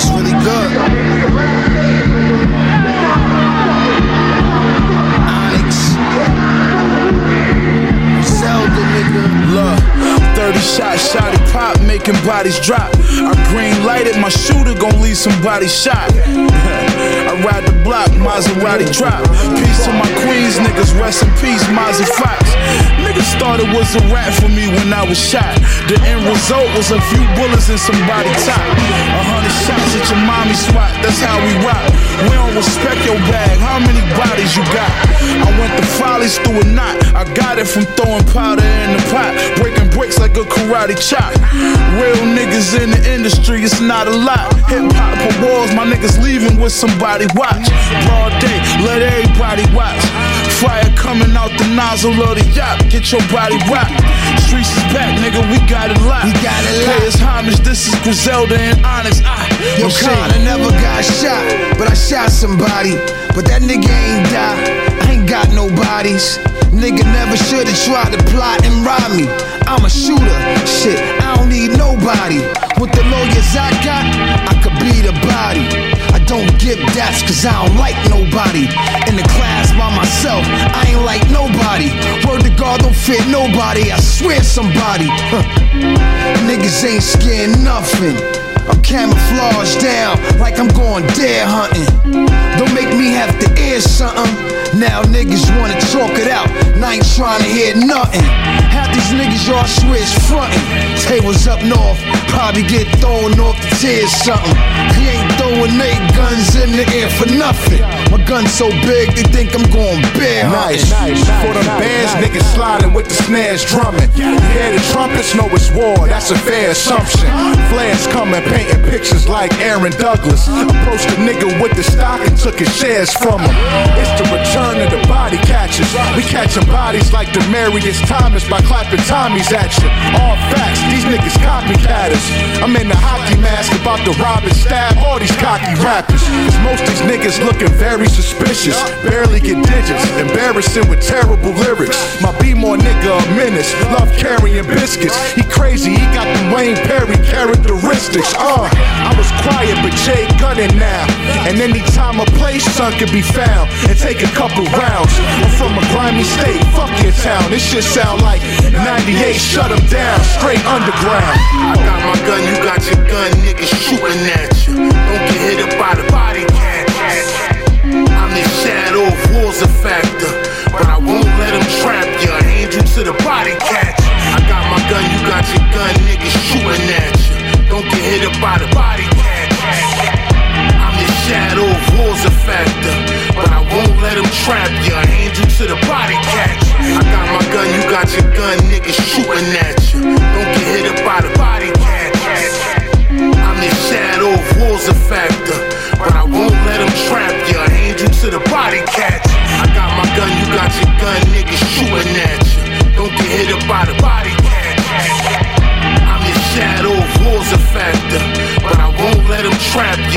looks really good. Onyx. Zelda, nigga. Look, 30 shots, shotty pop, making bodies drop. I green lighted, my shooter gon' leave somebody shot. I ride the block, Maserati drop. Peace to my queens, niggas, rest in peace, Mazzy Fox. Niggas thought it was a rap for me when I was shot. The end result was a few bullets in somebody's top. A hundred shots at your mommy spot, that's how we rock. We don't respect your bag, how many bodies you got? I went the follies through a knot. I got it from throwing powder in the pot, breaking bricks like a karate chop. Real niggas in the industry, it's not a lot. Hip hop walls, my niggas leaving with somebody watch. Broad day, let everybody watch. Fire coming out the nozzle of the yacht, get your body rocked. Streets is back, nigga, we got it locked. We got it Pay us homage, this is Griselda and Onyx. Ah, Yo, no shade. Khan, I never got shot, but I shot somebody. But that nigga ain't die. I ain't got no bodies. Nigga never should've tried to plot and rob me. I'm a shooter. Shit, I don't need nobody. With the lawyers I got, I could be the body. Don't give deaths cause I don't like nobody. In the class by myself, I ain't like nobody. Word to God don't fit nobody. I swear somebody. Huh. Niggas ain't scared nothing. I'm camouflaged down like I'm going deer hunting. Don't make me have to hear something. Now niggas wanna talk it out, and I ain't trying to hear nothing. Half these niggas y'all switch frontin'. Tables up north, probably get thrown off the tears something. He ain't throwing eight guns in the air for nothing. My gun's so big, they think I'm going bear hunting. Nice. For them bands, niggas sliding with the snares drumming. You hear the trumpets, know it's war, that's a fair assumption. Flares coming, painting pictures like Aaron Douglas. Approached the nigga with the stock and took his shares from him. It's the return of the body catchers. We catching bodies like Demaryius Thomas by clapping Tommies at you. All facts, these niggas copycatters. I'm in the hockey mask about to rob and stab all these cocky rappers. Cause most of these niggas looking very suspicious. Barely get digits, embarrassing with terrible lyrics. My B-more nigga a menace, love carrying biscuits. He crazy, he got them Wayne Perry characteristics. Uh, I was quiet, but Jay gunning now. And anytime a place, son can be found and take a couple rounds. I'm from a grimy state, fuck your town. This shit sound like 98, shut 'em down, straight underground. I got my gun, you got your gun, niggas shooting at you. Don't get hit up by the body catch. I'm the shadow of war's a factor, but I won't let them trap you. I hand you to the body catch. I got my gun, you got your gun, niggas shooting at you. Don't get hit up by the body catch. I'm the shadow of war's a factor, but I won't let them trap you. I hand you to the body catch. I got my gun, you got your gun, niggas shooting at you. Don't get hit up by the body catch. I'm the shadow of war's a factor, but I won't let them trap you. I hand you to the body catch. I got my gun, you got your gun, niggas shooting at you. Don't get hit up by the body catch. I'm the shadow of war's a factor, but I won't let them trap you.